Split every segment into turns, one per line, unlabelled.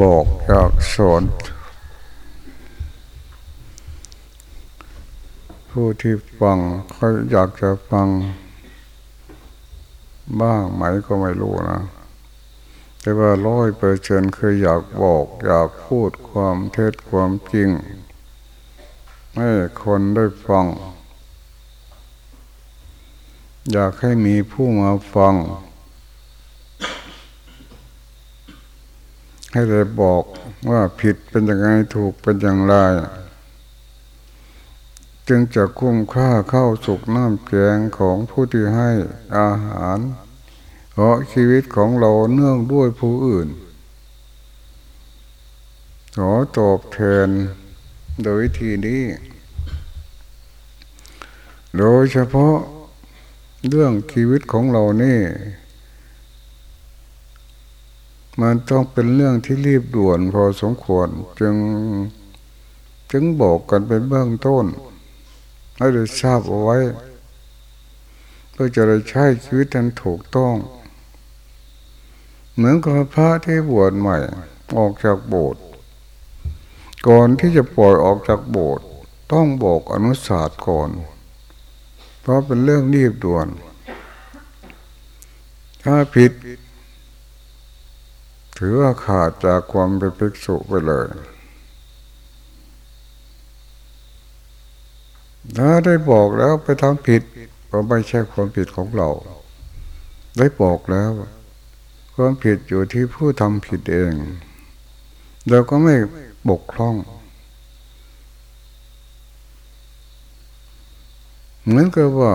บอกอยากสอนผู้ที่ฟังเขาอยากจะฟัง บ้างไหมก็ไม่รู้นะ แต่ว่าร้อยเปอร์เซนคืออยากบอก อยากพูดความเท็จความจริง ให้คนได้ฟัง อยากให้มีผู้มาฟัง ให้ได้บอกว่าผิดเป็นยังไงถูกเป็นอย่างไร จึงจะคุ้มค่าเข้าสุกน้ำแกงของผู้ที่ให้อาหาร เพราะชีวิตของเราเนื่องด้วยผู้อื่น ขอตอบแทนโดยวิธีนี้ โดยเฉพาะเรื่องชีวิตของเรานี่ มันต้องเป็นเรื่องที่รีบด่วนพอสมควร จึงจึงบอกกันเป็นเบื้องต้นให้ได้ทราบเอาไว้ เพื่อจะได้ใช้ชีวิตนั้นถูกต้อง เหมือนกับพระที่บวชใหม่ ออกจากโบสถ์ก่อนที่จะปล่อยออกจากโบสถ์ต้องบอกอนุสาสก่อน เพราะเป็นเรื่องรีบด่วน ถ้าผิด ถือว่าขาดจากความเป็นภิกษุไปเลย ถ้าได้บอกแล้วไปทำผิดก็ไม่ใช่ความผิดของเรา ได้บอกแล้ว ความผิดอยู่ที่ผู้ทำผิดเอง เราก็ไม่บกพร่องเหมือนกับว่า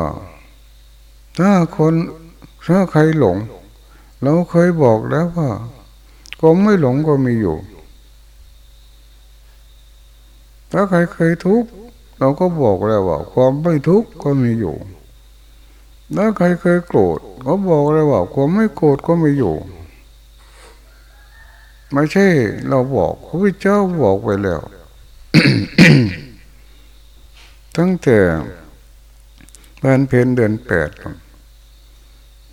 ถ้าคนถ้าใครหลง เราเคยบอกแล้วว่า ความไม่หลงก็มีอยู่ ถ้าใครเคยทุกข์เราก็บอกแล้วว่า ความไม่ทุกข์ก็มีอยู่ ถ้าใครเคยโกรธก็บอกแล้วว่า ความไม่โกรธก็มีอยู่ ไม่ใช่ เราบอกพระพุทธเจ้าบอกไปแล้วตั้งแต่บ้านเพนเดือนแปด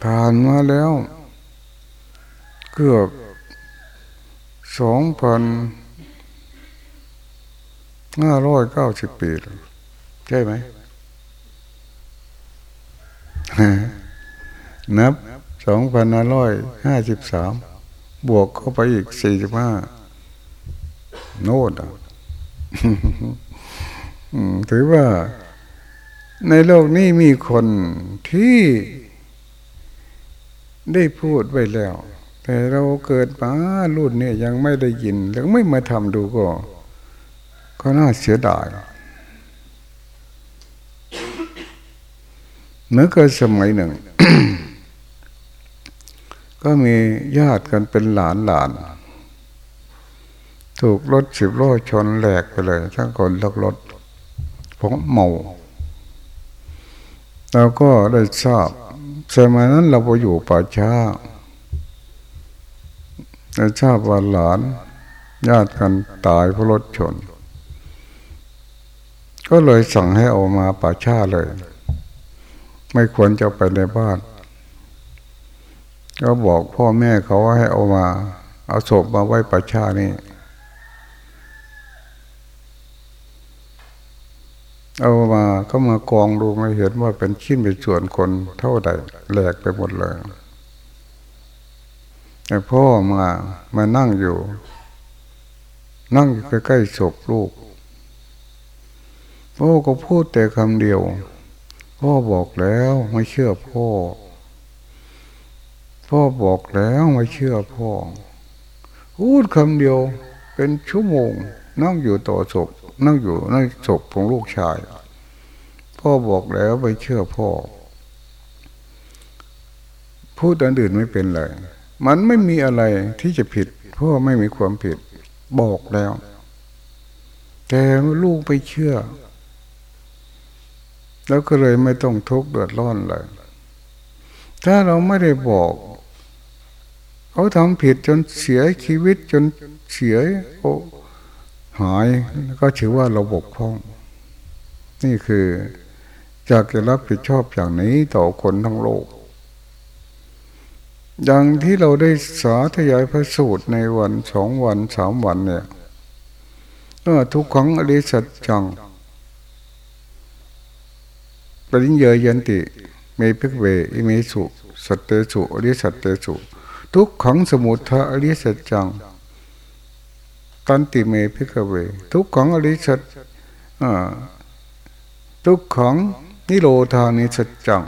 ผ่านมาแล้ว เกือบ สองพันห้าร้อยเก้าสิบปี ใช่ไหม นับสองพันห้าร้อยห้าสิบสามบวกเข้าไปอีกสี่สิบห้าโน่นถือว่า ในโลกนี้มีคนที่ได้พูดไว้แล้ว แต่เราเกิดมารุ่นนี้ยังไม่ได้ยินยังไม่มาทำดูก็ ก็น่าเสียดายเมื่อเกิดสมัยหนึ่ง ก็มีญาติกันเป็นหลานหลาน ถูกรถสิบล้อชนแหลกไปเลย ทั้งคนลักรถผมเมาเราก็ได้ทราบสมัยนั้นเราไปอยู่ป่าช้า ได้ทราบว่าหลาน ญาติกันตายเพราะรถชน ก็เลยสั่งให้ออกมาป่าชาเลย ไม่ควรจะไปในบ้าน ก็บอกพ่อแม่เขาว่าให้เอามา เอาศพมาไว้ป่าช้านี่ เอามาก็มากองดูไม่เห็นว่าเป็นชิ้นเป็นส่วนคนเท่าใดแหลกไปหมดเลย แต่พ่อมามานั่งอยู่ นั่งอยู่ใกล้ๆศพลูกพ่อก็พูดแต่คำเดียว พ่อบอกแล้วไม่เชื่อพ่อ พ่อบอกแล้วไม่เชื่อพ่อ พูดคำเดียวเป็นชั่วโมง นั่งอยู่ต่อศพนั่งอยู่ในศพของลูกชาย พ่อบอกแล้วไม่เชื่อพ่อ พูดอันอื่นไม่เป็นเลย มันไม่มีอะไรที่จะผิด เพ่อไม่มีความผิด บอกแล้ว แต่ลูกไปเชื่อ แล้วก็เลยไม่ต้องทุกข์เดือดร้อนเลยถ้าเราไม่ได้บอก เขาทำผิดจนเสียชีวิตจนเสียโอหายก็ถือว่าเราบกพร่อง นี่คือจากจะรับผิดชอบอย่างนี้ต่อคนทั้งโลก อย่างที่เราได้สาธยายพระสูตรในวันสองวันสามวันเนี่ยทุกขังอริสัจจังปริญญายันติเมพิกเวอิเมสุสัตเตสุอริสัตเตสุทุกขังสมุทะอริสัจจังตันติเมพิกเว ทุกขังอริสัจทุกขังนิโรธานิสัจจัง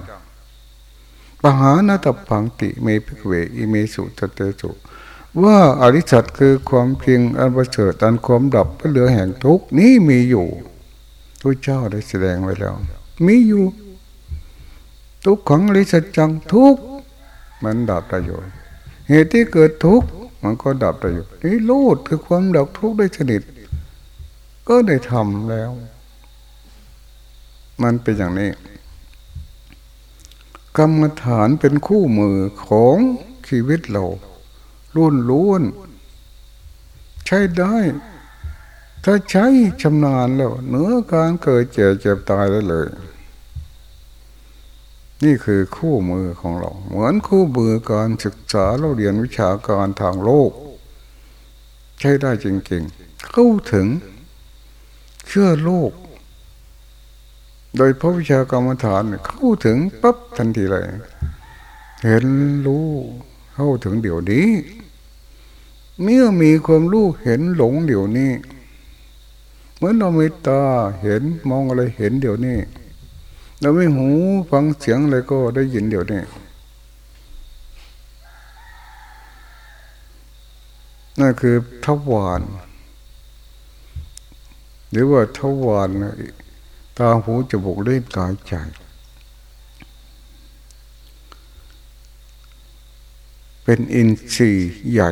ปหานาตพังติเมพิกเวอิเมสุตเตสุว่าอริสัตคือความเพียงอันประเสริฐอันความดับเหลือแห่งทุกนี้มีอยู่ทุกเจ้าได้แสดงไว้แล้ว มีอยู่ ทุกขังอริสัจจังทุกมันดับได้อยู่เหตุที่เกิดทุกมันก็ดับได้อยู่นี่รูดคือความดับทุกได้สนิทก็ได้ทำแล้ว มันเป็นอย่างนี้ กรรมฐานเป็นคู่มือของชีวิตเรารุ่นล้วนใช้ได้ ถ้าใช้ชำนาญแล้วเนื้อการเกิดเจ็บเจ็บตายได้เลย นี่คือคู่มือของเรา เหมือนคู่มือการศึกษาเราเรียนวิชาการทางโลก ใช้ได้จริงๆเข้าถึงเชื่อโลก โดยพระวิชากรรมฐานเข้าถึงปั๊บทันทีเลย เห็นรู้เข้าถึงเดี๋ยวนี้ เมื่อมีความรู้เห็นหลงเดี๋ยวนี้เหมือนเราม่ตาเห็นมองอะไรเห็นเดี๋ยวนี้เราไม่หูฟังเสียงอะไรก็ได้ยินเดี๋ยวนี้นั่นคือทวารหรือว่าทวาร ตาหูจมูกเล่นกายใจเป็นอินทรีย์ใหญ่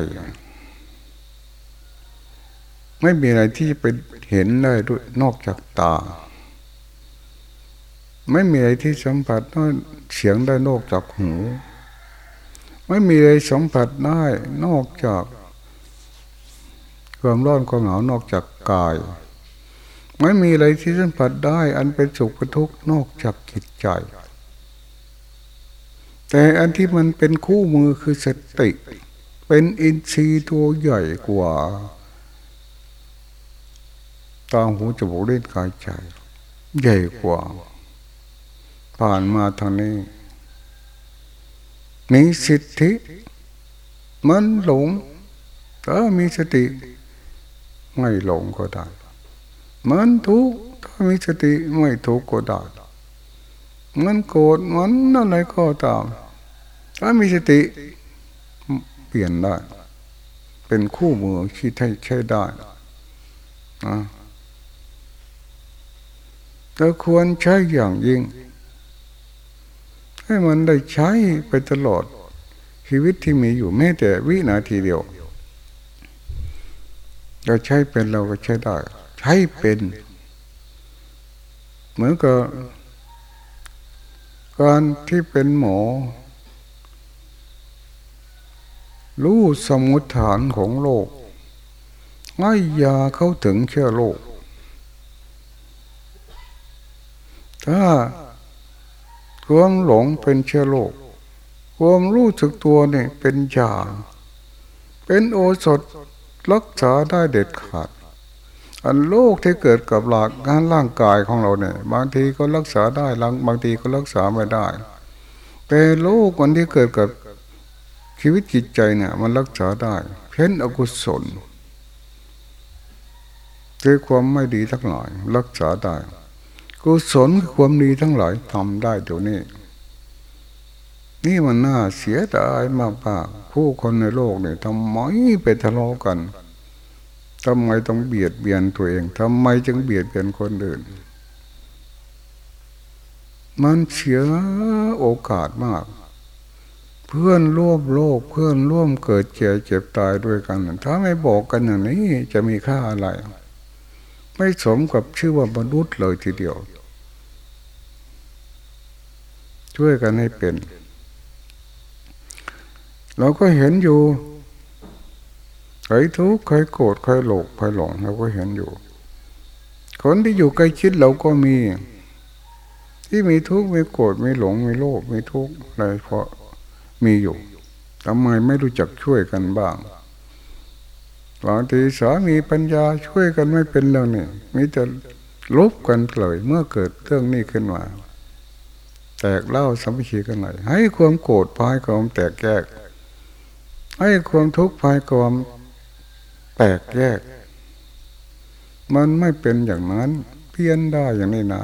ไม่มีอะไรที่เป็นเห็นได้ด้วยนอกจากตา ไม่มีอะไรที่สัมผัสได้เสียงได้นอกจากหู ไม่มีอะไรสัมผัสได้นอกจาก ความร้อนความหนาวนอกจากกาย ไม่มีอะไรที่สัมผัสได้ อันเป็นสุขเป็นทุกข์นอกจากจิตใจ แต่อันที่มันเป็นคู่มือคือสติ เป็นอินทรีย์ตัวใหญ่กว่าตาหูจมูกเล่นกายใจ ใหญ่กว่า ผ่านมาทางนี้มีสิทธิมันหลงถ้ามีสติ ไม่หลงก็ได้ มันทุกข์ถ้ามีสติไม่ทุกข์ก็ได้มันโกรธมันอะไรก็ตาม ถ้ามีสติเปลี่ยนได้ เป็นคู่มือที่ใช้ได้นะเราควรใช้อย่างยิ่ง ให้มันได้ใช้ไปตลอด ชีวิตที่มีอยู่แม้แต่วินาทีเดียว เราใช้เป็นเราก็ใช้ได้ ใช้เป็น เหมือนกับการที่เป็นหมอ รู้สมุทฐานของโลกให้ยาเข้าถึงเชื้อโรคถ้าความหลงเป็นเชื้อโรคความรู้สึกตัวนี่เป็นยาเป็นโอสถรักษาได้เด็ดขาด อันโรคที่เกิดกับหลักงานร่างกายของเราเนี่ย บางทีก็รักษาได้บางทีก็รักษาไม่ได้ แต่โรควันที่เกิดกับชีวิตจิตใจเนี่ย มันรักษาได้ เพ้นอกุศลคือความไม่ดีทั้งหลาย รักษาได้กุศลความดีทั้งหลายทำได้เดี๋ยวนี้ นี่มันน่าเสียดายมากๆผู้คนในโลกเนี่ยทำไมไปทะเลาะกัน ทำไมต้องเบียดเบียนตัวเองทำไมจึงเบียดเบียนคนอื่น มันเสียโอกาสมาก เพื่อนร่วมโลกเพื่อนร่วมเกิดเจ็บเจ็บตายด้วยกัน ถ้าไม่บอกกันอย่างนี้จะมีค่าอะไร ไม่สมกับชื่อว่ามนุษย์เลยทีเดียว ช่วยกันให้เป็น เราก็เห็นอยู่ ใครทุกข์ใครโกรธใครโลภใครหลงเราก็เห็นอยู่ คนที่อยู่ใกล้ชิดเราก็มี ที่มีทุกข์มีโกรธมีหลงมีโลภมีทุกข์อะไรเพราะมีอยู่ทำไมไม่รู้จักช่วยกันบ้างบางทีสามีปัญญาช่วยกันไม่เป็นเรื่องนี้มีแต่ลบกันเลยเมื่อเกิดเรื่องนี้ขึ้นมาแตกเล่าสมัคีกันหน่อยให้ความโกรธพายความแตกแยกให้ความทุกข์พายความ แตกแยก มันไม่เป็นอย่างนั้น เพี้ยนได้อย่างนี้นะ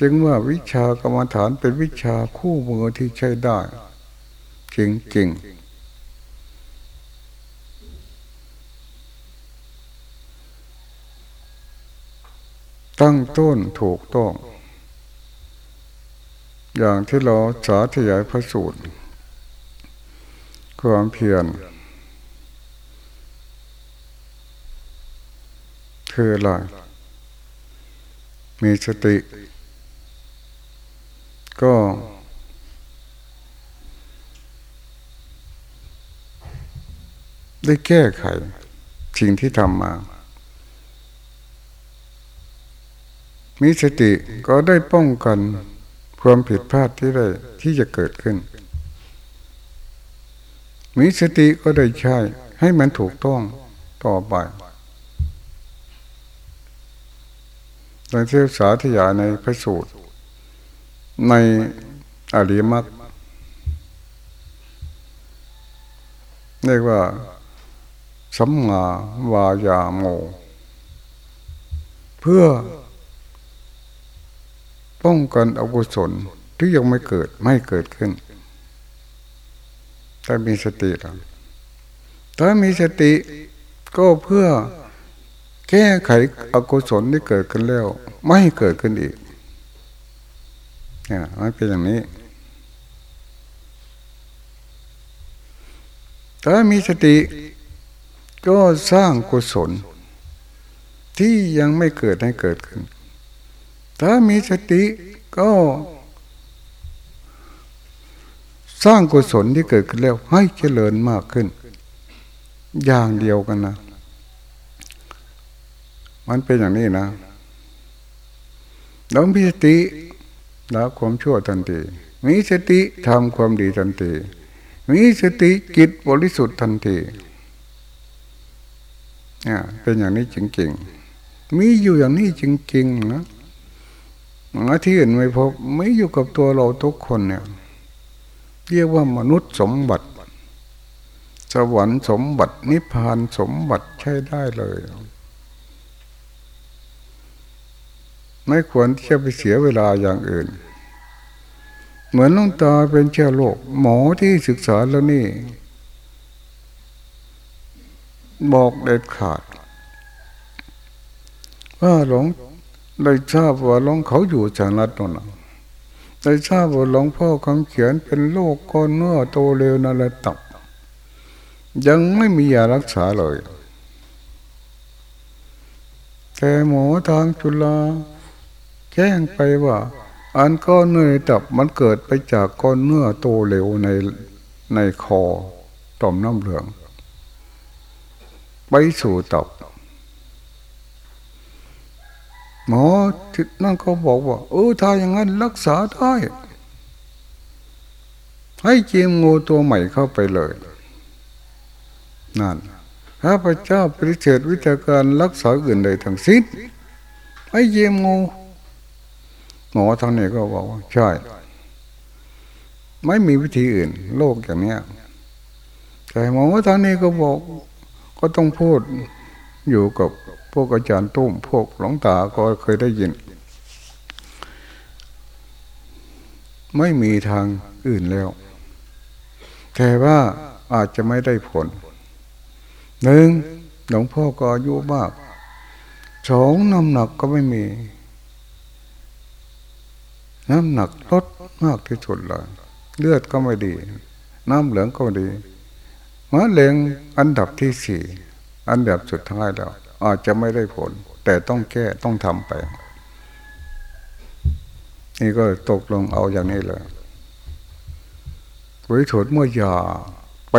จึงว่าวิชากรรมฐานเป็นวิชาคู่มือที่ใช้ได้ จริงๆตั้งต้นถูกต้อง อย่างที่เราสาธยายพระสูตรความเพียร คืออะไร มีสติ ก็ ได้แก้ไขสิ่งที่ทำมา มีสติก็ได้ป้องกันความผิดพลาดที่ได้ที่จะเกิดขึ้น มีสติก็ได้ใช้ให้มันถูกต้องต่อไป ดังที่สาธยายในพระสูตร ในอริมักเรียกว่าสัมมาวายาโม เพื่อ ป้องกันอกุศลที่ยังไม่เกิดไม่เกิดขึ้น ถ้ามีสติแล้วถ้ามีสติก็เพื่อ แก้ไขอกุศลที่เกิดขึ้นแล้ว ไม่เกิดขึ้นอีกเนี่ยมันเป็นอย่างนี้ถ้ามีสติก็สร้างกุศล ที่ยังไม่เกิดให้เกิดขึ้น ถ้ามีสติก็ สร้างกุศลที่เกิดขึ้นแล้วให้เจริญมากขึ้น อย่างเดียวกันนะ มันเป็นอย่างนี้นะเรามีสติและความชั่วทันทีมีสติทำความดีทันทีมีสติจิตบริสุทธิ์ทันทีเนี่ยเป็นอย่างนี้จริงๆ มีอยู่อย่างนี้จริงๆนะหาที่อื่นไม่พบไม่อยู่กับตัวเราทุกคนเนี่ย เรียกว่ามนุษย์สมบัติ สวรรค์สมบัตินิพพานสมบัติใช้ได้เลย ไม่ควรที่จะไปเสียเวลาอย่างอื่น เหมือนลุงตาเป็นเชื้อโรคหมอที่ศึกษาแล้วนี่ บอกเด็ดขาด ว่าหลงได้ทราบว่าหลวงเขาอยู่จังรัดนนได้ทราบว่าหลวงพ่อคำเขียนเป็นโรคก้อนเนื้อโตเร็วนั่นแหละตับยังไม่มียารักษาเลย แต่หมอทางจุฬา แจ้งไปว่า อันก้อนเนื้อตับมันเกิดไปจากก้อนเนื้อโตเร็วในในคอต่อมน้ำเหลือง ไปสู่ตับหมอที่นั่นเขาบอกว่าเออถ้าอย่างนั้นรักษาได้ให้จีมงูตัวใหม่เข้าไปเลย นั่นพระพเจ้าปฏิเสธวิธีการรักษาอื่นใดทั้งสิ้นให้เยี่ยมงู หมอทางนี้ก็บอกว่าใช่ ไม่มีวิธีอื่น โลกอย่างนี้แต่หมอทางนี้ก็บอก ก็ต้องพูดอยู่กับพวกอาจารย์ตุ้มพวกหลวงตาก็เคยได้ยิน ไม่มีทางอื่นแล้ว แต่ว่าอาจจะไม่ได้ผลหนึ่งหลวงพ่อก็อายุมากสองน้ำหนักก็ไม่มี น้ำหนักลดมากที่สุดเลยเลือดก็ไม่ดี น้ำเหลืองก็ดีมะเร็งอันดับที่สี่อันดับสุดท้ายแล้ว อาจจะไม่ได้ผล แต่ต้องแก้ต้องทำไป นี่ก็ตกลงเอาอย่างนี้เลยบริสุทธิ์เมื่อยาไป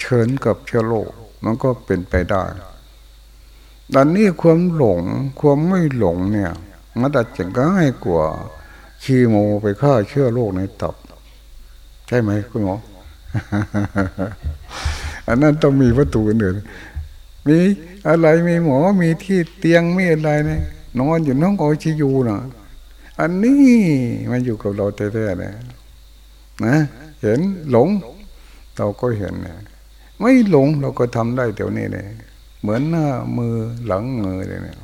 เชิญกับเชื้อโรคมันก็เป็นไปได้ดันนี้ความหลงความไม่หลงเนี่ยมันอาจจะง่ายกว่า คีโมไปฆ่าเชื้อโรคในตับ ใช่ไหมคุณหมอ อันนั้นต้องมีวัตถุอื่นมีอะไรมีหมอมีที่เตียงมีอะไรเนี่ยนอนอยู่น้องโอชิยูนะอันนี้มันอยู่กับเราแท้ๆนะนะเห็นหลง เราก็เห็นนะไม่หลงเราก็ทำได้เดี๋ยวนี้เลยเหมือนหน้ามือหลังมือเลยเนี่ย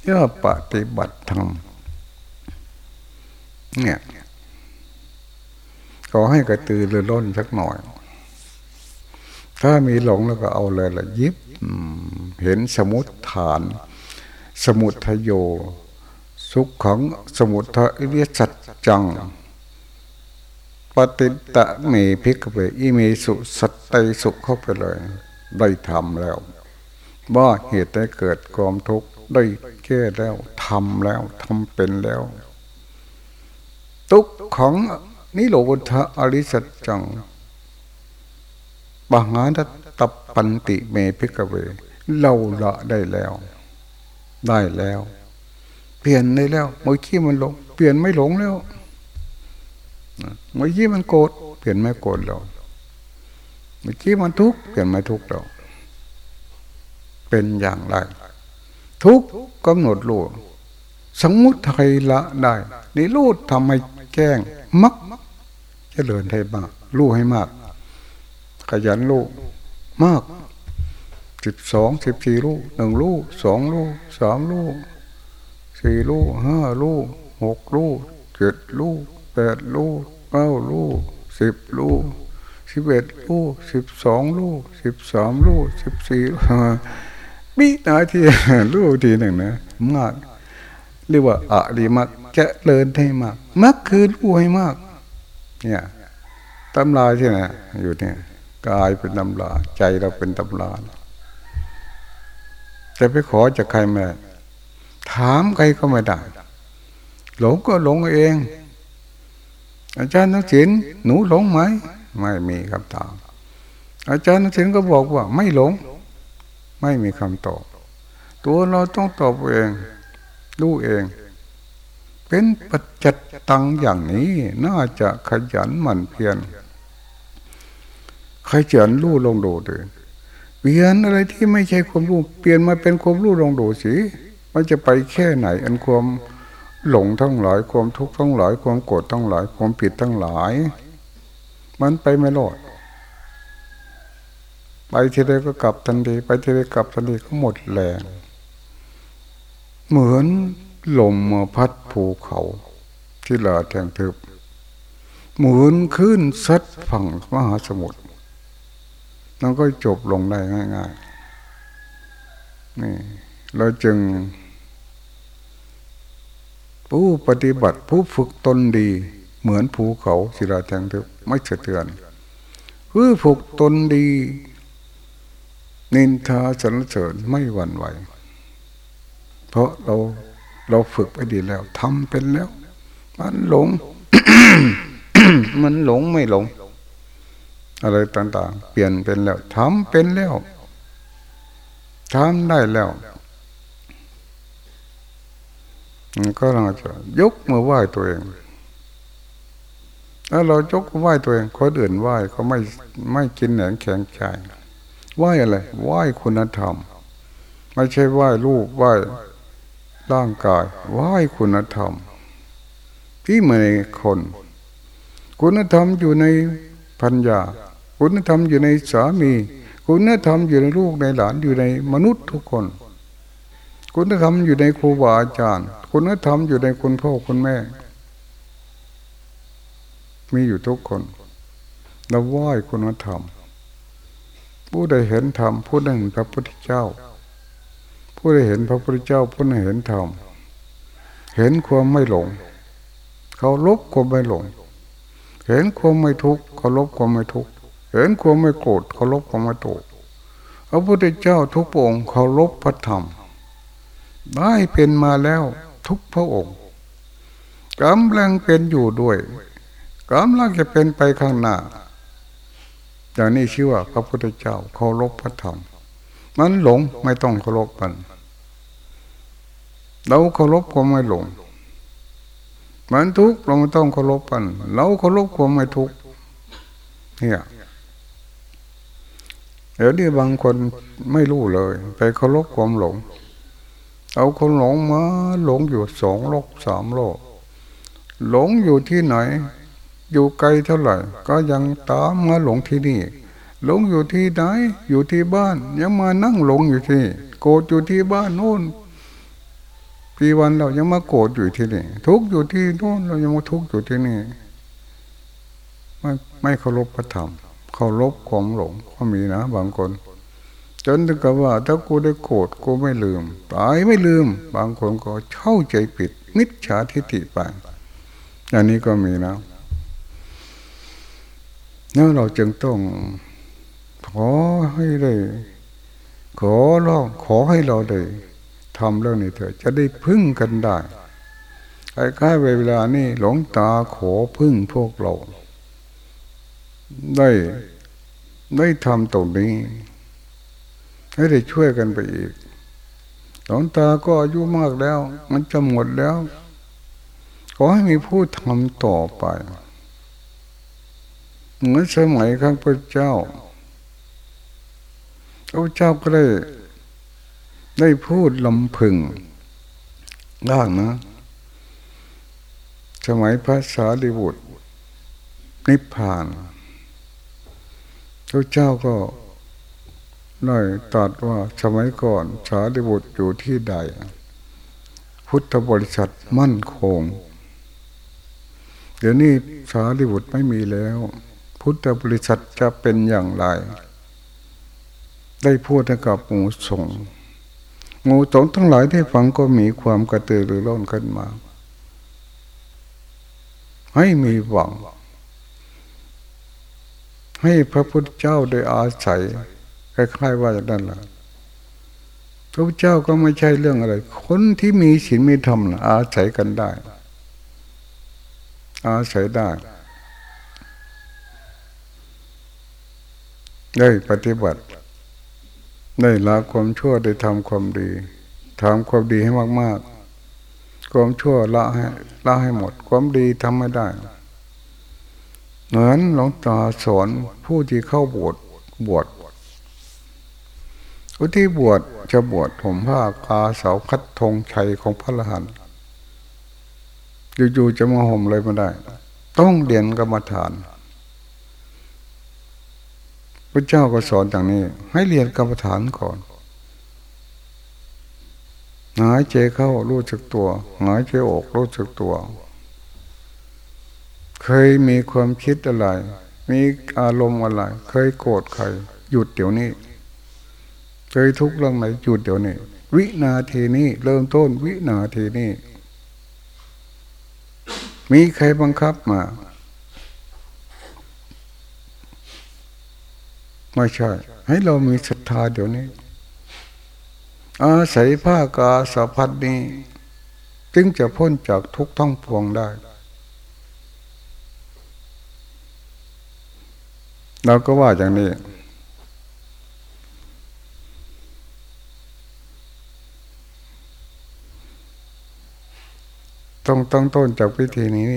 เพื่อปฏิบัติธรรม เนี่ยขอให้กระตือรือร้นสักหน่อย ถ้ามีหลงแล้วก็เอาเลยละยิบเห็นสมุทฐาน สมุทโย สุขของสมุทะอิริสัจจังปฏิตะเมพิกเวอิเมสุสัตไตสุขเข้าไปเลย ได้ทำแล้วว่าเหตุได้เกิดความทุกข์ได้แก้แล้วทำแล้วทำเป็นแล้ว ทุกของนิโรธะอริสัจจังปหาตัพพันติเม ภิกขเวเราละได้แล้ว ได้แล้ว เปลี่ยนได้แล้วเมื่อกี้มันหลง เปลี่ยนไม่หลงแล้วเมื่อกี้มันโกรธเปลี่ยนไม่โกรธแล้วเมื่อกี้มันทุกข์เปลี่ยนไม่ทุกข์แล้วเป็นอย่างไร ทุกข์กำหนดรู้ สมุทัยละได้นิโรธทำให้ แจ้งมรรคเจริญให้มากรู้ให้มาก ขยันรู้มากสิบสองสิบสี่ลูกหนึ่งลูกสองลูกสามลูกสี่ลูกห้าลูกหกลูกเจ็ดลูกแปดลูกเก้าลูกสิบลูกสิบเอ็ดลูกสิบสองลูกสิบสามลูกสิบสี่วินาทีลูกทีหนึ่งนะมากเรียกว่าอะดีมาก จะเลินให้มากมักคือรู้ให้มาก เนี่ยตำราที่ไหนอยู่เนี่ยกายเป็นตำราใจเราเป็นตำราจะไปขอจากใครมาถามใครก็ไม่ได้หลงก็หลงเอง อาจารย์นักศิลหนูหลงไหมไม่มีคำตอบอาจารย์นักศิลก็บอกว่า ไม่หลง ไม่มีคำตอบ ตัวเราต้องตอบเองรู้เอง เป็นปัจจัตตังอย่างนี้น่าจะขยันหมั่นเพียรขยันรู้ลงดูเดินเปลี่ยนอะไรที่ไม่ใช่ความรู้เปลี่ยนมาเป็นความรู้ลงดูสิมันจะไปแค่ไหน อันความหลงทั้งหลายความทุกข์ทั้งหลายความโกรธทั้งหลายความผิดทั้งหลาย มันไปไม่รอดไปทีใดก็กลับทันทีไปทีใดกลับทันทีก็หมดแรงเหมือน ลมมาพัดภูเขาที่ลาแทงทึบหมุนขึ้นซัดฝั่งมหาสมุทรแล้วก็จบลงได้ง่ายๆนี่เราจึง ผู้ปฏิบัติผู้ฝึกตนดี เหมือนภูเขาศิลาแทงทึบไม่เฉเทือนผู้ฝึกตนดี นินทาสรรเสริญไม่หวั่นไหว เพราะเรา เราฝึกไปดีแล้วทำเป็นแล้ว มันหลง มันหลงไม่หลง อะไรต่างๆ เปลี่ยนเป็นแล้วทำเป็นแล้วทำได้แล้วก็เราจะยกมือไหว้ตัวเองถ้าเรายกไหว้ตัวเองคนอื่นไหว้เขาไม่ไม่กินแหนงแข็งใจไหว้อะไรไหว้คุณธรรม ไม่ใช่ไหว้ลูกไหว้ ร่างกายไหว้คุณธรรม ที่มาในคน คุณธรรมอยู่ในพัญญา คุณธรรมอยู่ในสามี คุณธรรมอยู่ในลูกในหลานอยู่ในมนุษย์ทุกคน คุณธรรมอยู่ในครูบาอาจารย์ คุณธรรมอยู่ในคุณพ่อคุณแม่ มีอยู่ทุกคนเราไหว้คุณธรรม ผู้ใดเห็นธรรมผู้นั้นพระพุทธเจ้า ผู้ได้เห็นพระพุทธเจ้าผู้ได้เห็นธรรมเห็นความไม่หลง เขาลบความไม่หลง เห็นความไม่ทุกข์เขาลบความไม่ทุกข์เห็นความไม่โกรธเขาลบความไม่โกรธพระพุทธเจ้าทุกพระองค์เขาลบพระธรรม ได้เป็นมาแล้วทุกพระองค์กำลังเป็นอยู่ด้วยกำลังจะเป็นไปข้างหน้าอย่างนี้ชื่อว่าพระพุทธเจ้าเขาลบพระธรรม มันหลงไม่ต้องเคารพมัน เราเคารพความไม่หลงมันทุกข์เราไม่ต้องเคารพกันเราเคารพความไม่ทุกข์เนี่ยเดี๋ยวนี้บางคนไม่รู้เลย ไปเคารพความหลง เอาคนหลงมาหลงอยู่สองโลกสามโลก หลงอยู่ที่ไหน อยู่ไกลเท่าไหร่ ก็ยังตามมาหลงที่นี่ หลงอยู่ที่ไหน อยู่ที่บ้าน ยังมานั่งหลงอยู่ที่ โกรธอยู่ที่บ้านโน่น ปีวันเรายังมาโกรธอยู่ที่นี่ทุกอยู่ที่โน่นเรายังมาทุกอยู่ที่นี่ไม่ไม่เคารพพระธรรมเคารพความหลงก็มีนะบางคน จนถึงกับว่า ถ้ากูได้โกรธกูไม่ลืมตายไม่ลืม บางคนก็เข้าใจผิด มิจฉาทิฏฐิไปอย่างนี้ก็มีนะนั่นเราจึงต้องขอให้ได้ ขอร้องขอให้เราได้ ทำเรื่องนี้เถอะจะได้พึ่งกันได้คล้ๆเวลานี้หลงตาขอพึ่งพวกเรา ได้ได้ทำตรงนี้ ให้ได้ช่วยกันไปอีก หลวงตาก็อายุมากแล้ว มันจะหมดแล้ว ขอให้มีผู้ทำต่อไป เหมือนสมัยข้างพระเจ้าพระเจ้าก็ได้ ได้พูดลำพึงด้านนะ สมัยพระสารีบุตร นิพพานพระเจ้าก็ได้ตรัสว่าสมัยก่อนสารีบุตรอยู่ที่ใด พุทธบริษัทมั่นคง เดี๋ยวนี้สารีบุตรไม่มีแล้ว พุทธบริษัทจะเป็นอย่างไร ได้พูดกับหมูสงห มูสงทั้งหลายที่ฟังก็มีความกระตือรือร้นขึ้นมา ให้มีหวัง ให้พระพุทธเจ้าได้อาศัยคล้ายๆว่าอย่างนั้นแหละพระพุทธเจ้าก็ไม่ใช่เรื่องอะไร คนที่มีศีลมีธรรมอาศัยกันได้ อาศัยได้ ได้ปฏิบัติ ได้ละความชั่วได้ทำความดีทำความดีให้มากๆ ความชั่วละให้ละให้หมด ความดีทำไม่ได้ เหมือนหลวงตาสอนผู้ที่เข้าบวชบวชผู้ที่บวชจะบวชผมผ้ากาเสาคัดธงชัยของพระรหันต์อยู่ๆจะมาห่มเลยไม่ได้ ต้องเรียนกรรมฐาน พระเจ้าก็สอนอย่างนี้ ให้เรียนกรรมฐานก่อนหายใจเข้ารู้จักตัวหายใจออกรู้จักตัว เคยมีความคิดอะไร มีอารมณ์อะไร เคยโกรธใคร หยุดเดี๋ยวนี้ เคยทุกข์เรื่องไหนหยุดเดี๋ยวนี้ วินาทีนี้ เริ่มต้นวินาทีนี้ มีใครบังคับมา ไม่ใช่ ให้เรามีศรัทธาเดี๋ยวนี้ อาศัยผ้ากาสะพัดนี้ จึงจะพ้นจากทุกข์ทั้งปวงได้เราก็ว่าอย่างนี้ ต้องต้องต้นจากวิธีนี้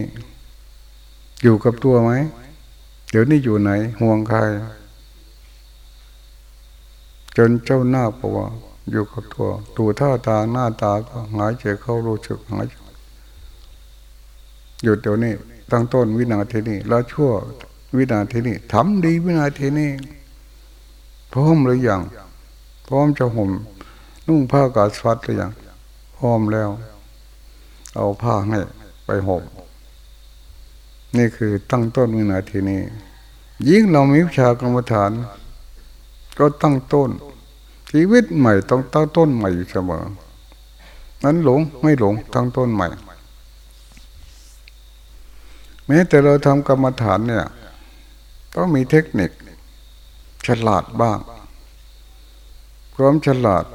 อยู่กับตัวไหม เดี๋ยวนี้อยู่ไหน ห่วงใคร จนเจ้าหน้าปวะอยู่กับตัวตัวท่าตาหน้าตาก็หายใจเข้ารู้สึกหายหยุดเดี๋ยวนี้ตั้งต้นวินาทีนี้แล้วชั่ววินาทีนี้ทำดีวินาทีนี้พร้อมหรือยังพร้อมจะห่มนุ่งผ้ากาสฟัดหรือยังพร้อมแล้ว เอาผ้าให้ไปห่มนี่คือตั้งต้นวินาทีนี้ ยิ่งเรามีวิชากรรมฐาน ก็ตั้งต้น ชีวิตใหม่ต้องตั้งต้นใหม่อยู่เสมอนั้นหลงไม่หลงตั้งต้นใหม่ แม้แต่เราทำกรรมฐานเนี่ย ต้องมีเทคนิค ฉลาดบ้างความฉลาด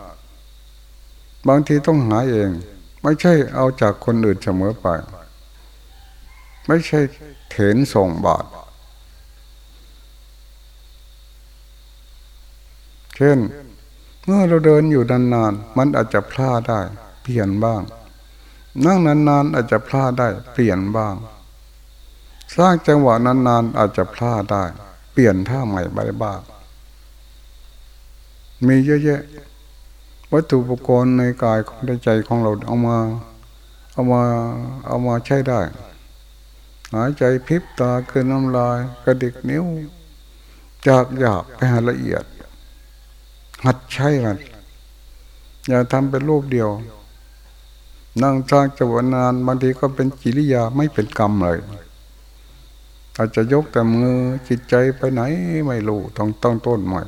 บางทีต้องหาเอง ไม่ใช่เอาจากคนอื่นเสมอไป ไม่ใช่เถนส่งบาท ช่น เมื่อเราเดินอยู่นานๆมันอาจจะพลาดได้ เปลี่ยนบ้าง นั่งนานๆอาจจะพลาดได้ เปลี่ยนบ้าง สร้างจังหวะนานๆอาจจะพลาดได้ เปลี่ยนท่าใหม่ไปบ้าง มีเยอะแยะวัตถุอุปกรณ์ในกายของใจของเราเอามา เอามาเอามาใช้ได้ หายใจพิบตาเกินน้ำลาย กระดิกนิ้ว จากหยาบไปหาละเอียด หัดใช้มัน อย่าทำเป็นรูปเดียว นั่งสร้างจังหวะนานบางทีก็เป็นกิริยาไม่เป็นกรรมเลย อาจจะยกแต่มือจิตใจไปไหนไม่รู้ต้องต้องต้นใหม่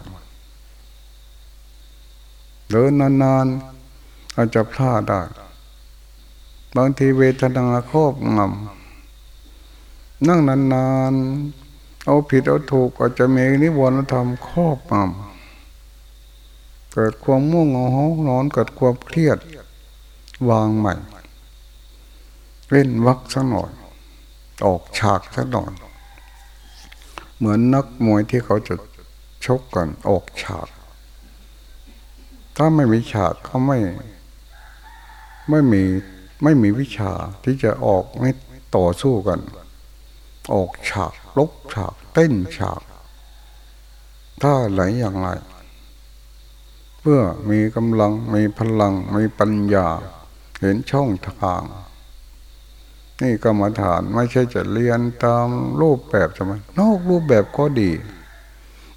เดินนานๆอาจจะพลาดได้บางทีเวทนาครอบงำนั่งนานๆเอาผิดเอาถูกอาจจะมีนิวรณธรรมครอบงำ เกิดความม่วงเหงานอนเกิดความเครียด วางใหม่ เล่นวักสักหน่อยออกฉากสักหน่อยเหมือนนักมวยที่เขาจะชกกันออกฉาก ถ้าไม่มีฉากเขาไม่ ไม่มีไม่มีวิชาที่จะออกไม่ต่อสู้กัน ออกฉากลบฉากเต้นฉาก ถ้าไหลอย่างไร เพื่อมีกำลังมีพลังมีปัญญา เห็นช่องทาง นี่กรรมฐานไม่ใช่จะเรียนตามรูปแบบใช่ไหมนอกรูปแบบก็ดี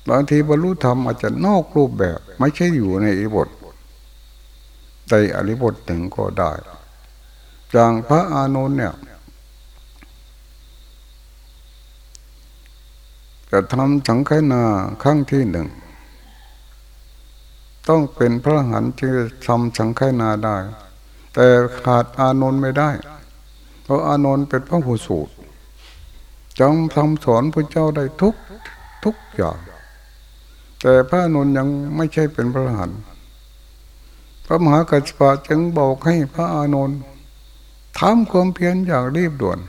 บางทีบรรลุธรรมอาจจะนอกรูปแบบ ไม่ใช่อยู่ในอิบทในอริบทหนึ่งก็ได้อย่างพระอานนท์เนี่ยจะทำสังขนาครั้งที่หนึ่ง ต้องเป็นพระหันจึงจะทำสังขนาได้ แต่ขาดอานนท์ไม่ได้ เพราะอานนท์เป็นพระผู้สูตรจำทำสอนพระเจ้าได้ทุกทุกอย่าง แต่พระนนยังไม่ใช่เป็นพระรหันต์พระมหากัจจปะจึงบอกให้พระอานนท์ทำความเพียรอย่างรีบด่วน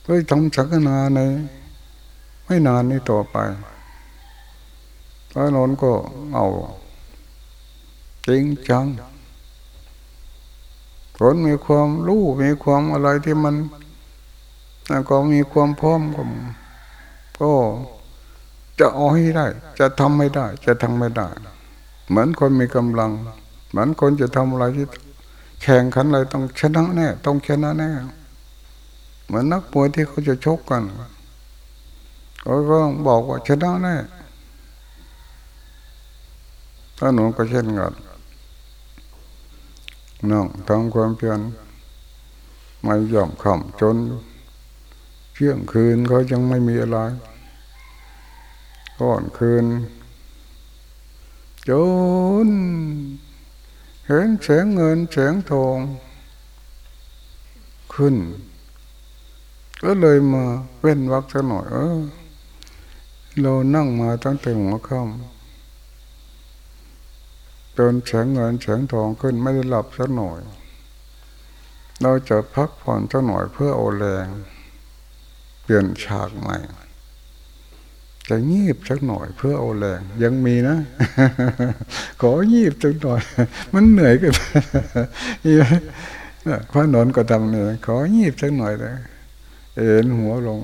เพื่อทำสักนาในไม่นานนี้ต่อไป พระนนก็เอาจริงจังผลมีความรู้มีความอะไรที่มันก็มีความพร้อมก็จะเอาให้ได้ จะทำไม่ได้ จะทำไม่ได้ เหมือนคนมีกำลัง เหมือนคนจะทำอะไรที่แข่งขันอะไรต้องชนะแน่ ต้องชนะแน่ เหมือนนักมวยที่เขาจะชกกันเขาก็บอกว่าชนะแน่ ถ้าหนูก็เช่นกันน้องทำความเพียรไม่ยอมคำจนเที่ยงคืนเขายังไม่มีอะไรก่อนคืนจนเห็นแสงเงินแสงทองขึ้น ก็เลยมาเว้นวักสักหน่อยเออเรานั่งมาตั้งแต่หัวค่ำ จนแสงเงินแสงทองขึ้นไม่ได้หลับสักหน่อย เราจะพักผ่อนสักหน่อยเพื่อโอแรง เปลี่ยนฉากใหม่ จะงีบสักหน่อยเพื่อเอาแรง ยังมีนะ ของีบสักหน่อย มันเหนื่อยกันพระนนก็ทำเนี่ยของีบสักหน่อยเลยเอ็นหัวลง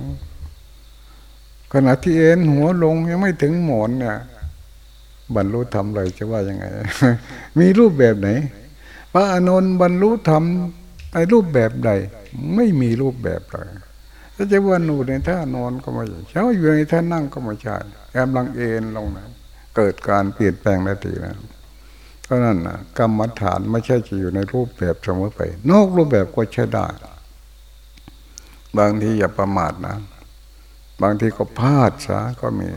ขณะที่เอ็นหัวลงยังไม่ถึงหมอนเนี่ย บรรลุธรรมเลยจะว่ายังไง มีรูปแบบไหน พระอนนท์บรรลุธรรมในรูปแบบใด ไม่มีรูปแบบเลยถ้าจะว่าหนูในท่านอนก็ไม่ใช่เช้าอยู่ในท่านั่งก็ไม่ใช่กำลังเอ็นลงนะเกิดการเปลี่ยนแปลงได้ทีนะเพราะนั้นนะกรรมฐานไม่ใช่จะอยู่ในรูปแบบเสมอไป นอกรูปแบบก็ใช้ได้ บางทีอย่าประมาทนะ บางทีก็พลาดซะก็มี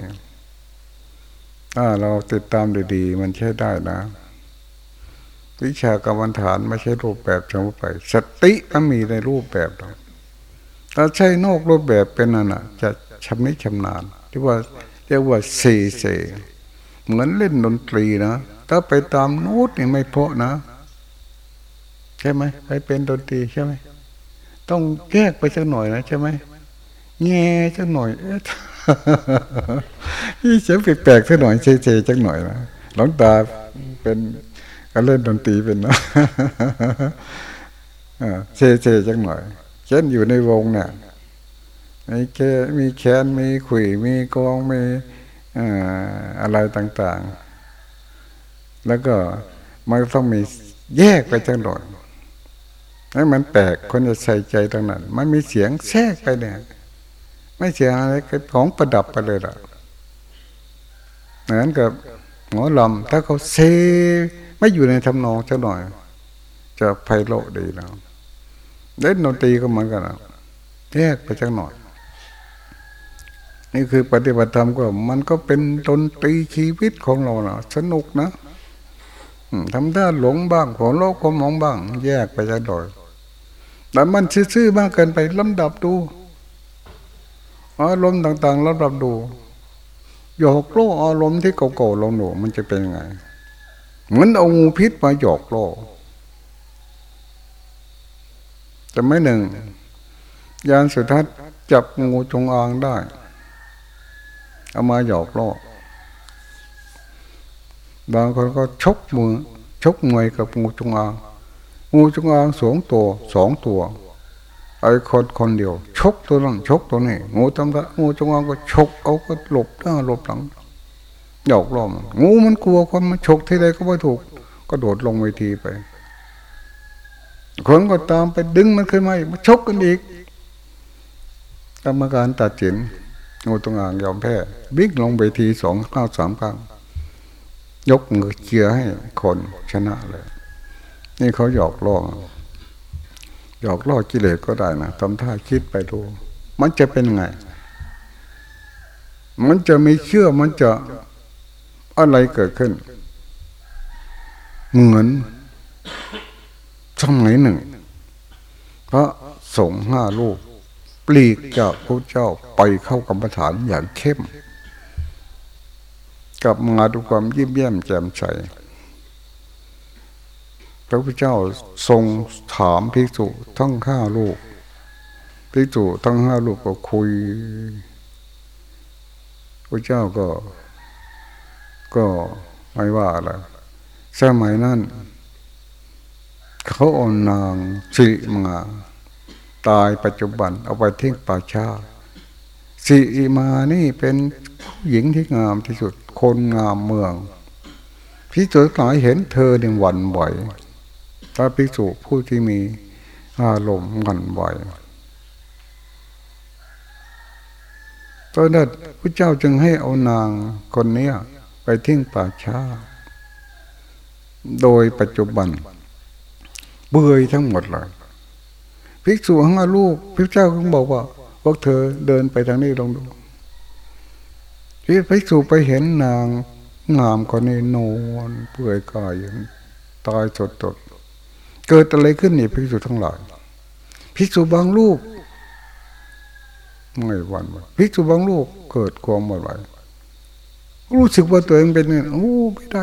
ถ้าเราติดตามดีๆ มันใช้ได้นะ วิชากรรมฐานไม่ใช่รูปแบบเสมอไป สติก็มีในรูปแบบเราถ้าใช้นอกรูปแบบเป็นนั่นอะจะชำนิชำนาญที่ว่าเรียกว่าเซเซเหมือนเล่นดนตรีนะ ถ้าไปตามโน้ตนี่ไม่เพาะนะ ใช่ไหมไปเป็นดนตรีใช่ไหมต้องแยกไปสักหน่อยนะใช่ไหมแง่สักหน่อย เอ๊ะ พี่เสียงแปลกๆสักหน่อยเซเซสักหน่อยนะหลวงตาเป็นการเล่นดนตรีเป็นนะเซเซสักหน่อย เช่นอยู่ในวงเนี่ยมีแคมีแคนมีขุยมีกองมีอะไรต่างๆ แล้วก็มันต้องมีแยกไปจังหน่อยให้มันแปลกคนจะใส่ใจตรงนั้น มันมีเสียงแทรกไปเนี่ย ไม่เสียอะไรของประดับไปเลยล่ะเหมือนกับหมอลำถ้าเขาเซไม่อยู่ในทำนองจะหน่อย จะไพเราะดีแล้วเล่นดนตรีก็เหมือนกันแยกไปจังหน่อย นี่คือปฏิบัติธรรมก็ มันก็เป็นดนตรีชีวิตของเราเนาะสนุกนะทำได้หลงบ้างหัวโลกความหลงบ้าง แยกไปจังหน่อยแต่มันซื่อๆมากเกินไปลำดับดู อารมณ์ต่างๆลำดับดูหยอกโลอารมณ์ที่เก่าๆลงหนูมันจะเป็นยังไง เหมือนเอางูพิษมาหยอกโลแต่ไม่หนึ่ง ยานสุทัศน์จับงูจงอางได้ เอามาหยอกโลบางคนก็ชกมือชกมวยกับงูจงอาง งูจงอางสองตัวสองตัว ไอ้คนคนเดียว ชกตัวนั้นชกตัวนี้งูตำระงูจงอางก็ชกเอาก็หลบหน้าหลบหลังหยอกล้อมงูมันกลัวคนมันชกที่ใดก็ไม่ถูก ก็โดดลงเวทีไปคนก็ตามไปดึงมันขึ้นมามาชกกันอีกกรรมการตัดสินงูตงอ่างยอมแพ้บิ๊กลงเวทีสองข้าวสามครั้งยกมือเชียร์ให้คนชนะเลย นี่เขาหยอกล้อ หยอกล่อกิเลสก็ได้นะทำท่าคิดไปดู มันจะเป็นไง มันจะไม่เชื่อมันจะอะไรเกิดขึ้น เหมือนสมัยหนึ่ง พระสงฆ์ห้าลูกปลีกจากพระเจ้าไปเข้ากรรมฐานอย่างเข้ม กลับมาดูความยิ้มแย้มแจ่มใส พระพุทธเจ้าทรงถามภิกษุทั้งห้าลูกภิกษุทั้งห้าลูกก็คุยพระเจ้าก็ ก็ไม่ว่าอะไรสมัยนั้นเขาเอานางสิมาตายปัจจุบัน เอาไปทิ้งป่าชาสิมานี่เป็นผู้หญิงที่งามที่สุด คนงามเมืองพิจุหลายเห็นเธอในวันไหว ระภิกษุผู้ที่มีอารมณ์กันไหวตอนนั้นพระเจ้าจึงให้เอานางคนนี้ไปทิ้งป่าช้า โดยปัจจุบัน เบื่อทั้งหมดเลยภิกษุห้าลูกพระเจ้าก็บอกว่าพวกเธอเดินไปทางนี้ลองดูที่ภิกษุไปเห็นนางงามคนนี้นอนเปื่อยกายอย่างตายสดตด เกิดอะไรขึ้นนี่ภิกษุทั้งหลายภิกษุบางลูกไม่หวั่นภิกษุบางลูกเกิดความหมดไหวรู้สึกว่าตัวเองเป็นเนี่ยโอ้ไม่ได้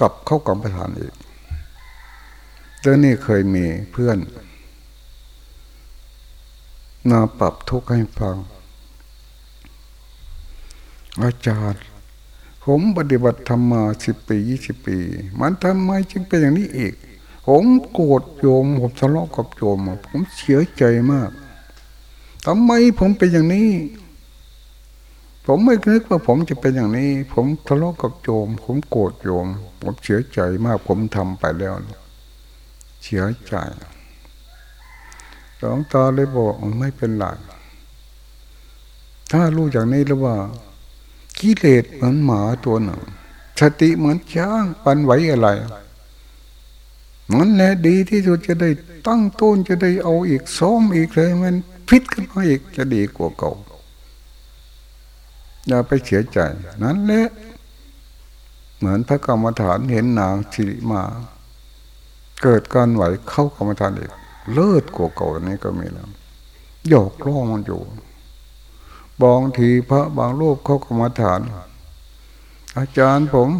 กลับเข้ากรรมฐานอีกเรื่องนี้เคยมีเพื่อนนาปรับทุกข์ให้ฟัง อาจารย์ ผมปฏิบัติธรรมมาสิบปียี่สิบปี มันทำไมจึงเป็นอย่างนี้อีก ผมโกรธโยม ผมทะเลาะกับโยม ผมเสียใจมากทำไมผมเป็นอย่างนี้ ผมไม่นึกว่าผมจะเป็นอย่างนี้ ผมทะเลาะกับโยม ผมโกรธโยม ผมเสียใจมาก ผมทำไปแล้ว เสียใจสองตาเลยบอกไม่เป็นไรถ้ารู้อย่างนี้แล้วว่ากิเลสเหมือนหมาตัวหนึ่งสติเหมือนช้างปันไหวอะไร มันแหละดีที่สุดจะได้ตั้งต้นจะได้เอาอีกซ้อมอีกเลยมันพิษขึ้นมาอีกจะดีกว่าเก่าอย่าไปเสียใจ นั้นแหละเหมือนพระกรรมฐานเห็นนางสิริมา เกิดการไหวเข้ากรรมฐานอีก เลิศกว่าเก่านี้ก็มีแล้วหยอกล้อมันอยู่บางทีพระบางรูปเข้ากรรมฐาน อาจารย์ผม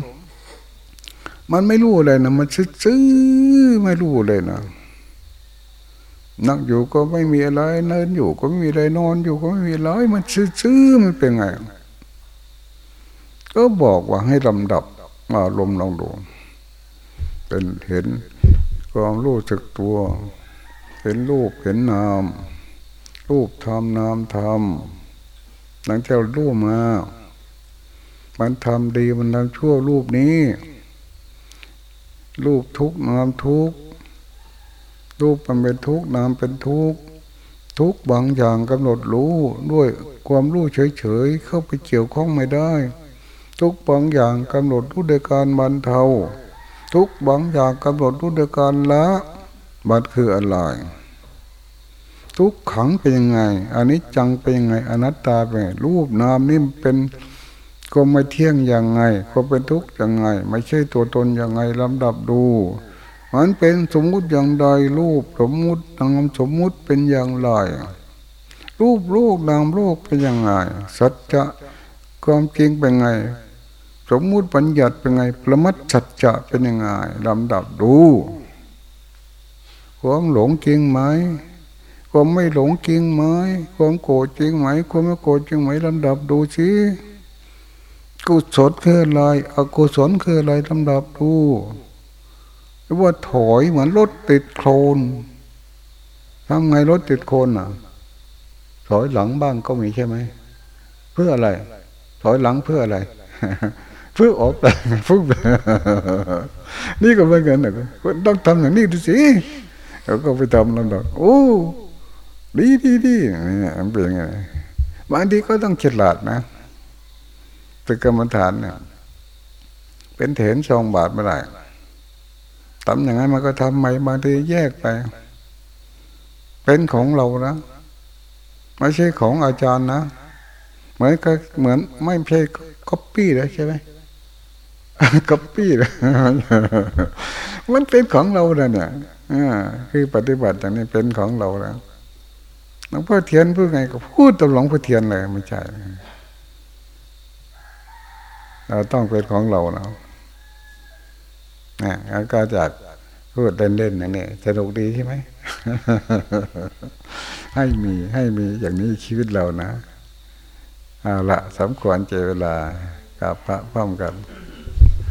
มันไม่รู้เลยนะมันซื้อไม่รู้เลยนะนั่งอยู่ก็ไม่มีอะไรเนินอยู่ก็ไม่มีอะไรนอนอยู่ก็ไม่มีอะไรมันซื้อมันเป็นไง ก็บอกว่าให้ลำดับมาลมณ์ลองดูเป็นเห็นความรู้จักตัว เห็นรูปเห็นนาม รูปทำนามทำหลังจากรู้มา มันทำดีมันทำชั่วรูปนี้ รูปทุกนามทุกรูปมันเป็นทุกนามเป็นทุกทุกบางอย่างกำหนดรู้ด้วยความรู้เฉยๆเข้าไปเกี่ยวข้องไม่ได้ ทุกบางอย่างกำหนดรู้โดยการบรรเทา ทุกบางอย่างกำหนดรู้โดยการละบัดคืออะไรทุกขังเป็นยังไงอันนี้จังเป็นยังไงอนัตตาเป็นรูปนามนี่เป็น ก็ไม่เที่ยงย่างไง ก็เป็นทุกข์ย่างไง ไม่ใช่ตัวตนย่างไงลำดับดูมันเป็นสมมุติอย่างใดรูปสมมุตินามสมมุติเป็นอย่างไรรูปโลกนามโลกเป็นยังไงสัจจะความจริงเป็นไง สมมุติปัญญัติเป็นไง ประมัดสัจจะเป็นยังไงลำดับดูความหลงจริงไหมความไม่หลงจริงไหมความโกรธจริงไหมความไม่โกรธจริงไหมลำดับดูสิ กุศลคืออะไรอกุศลคืออะไรลำดับดูหรือว่าถอยเหมือนรถติดโคลนทำไงรถติดโคลนอะ ถอยหลังบ้างก็มีใช่ไหมเพื่ออะไร ถอยหลังเพื่ออะไรเพื่อออกแต่ฟุบนี่ก็เป็นกันนะต้องทำอย่างนี้ดูสิแล้วก็ไปทำลำดับโอ้ดีดีดีนี่มันเป็นยังไงบางทีก็ต้องฉลาดนะ เป็นกรรมฐานเนี่ยเป็นเถรส่องบาตรไม่ได้ทำอย่างนั้นมันก็ทำใหม่บางทีแยกไป เป็นของเรานะไม่ใช่ของอาจารย์นะเหมือนก็เหมือนไม่ใช่ก๊อปปี้เลยใช่ไหมก๊อปปี้เลยมันเป็นของเราเนี่ยคือปฏิบัติอย่างนี้เป็นของเราแล้วหลวงพ่อเทียนพูดไงก็พูดตรงหลวงพ่อเทียนเลยไม่ใช่ เราต้องเป็นของเราเนาะนะแล้วก็จากพูดเล่นๆอย่างนี้สนุกดีใช่ไหม ให้มีให้มีอย่างนี้ชีวิตเรานะ เอาละสมควรเจเวลากับพระพร้อมกัน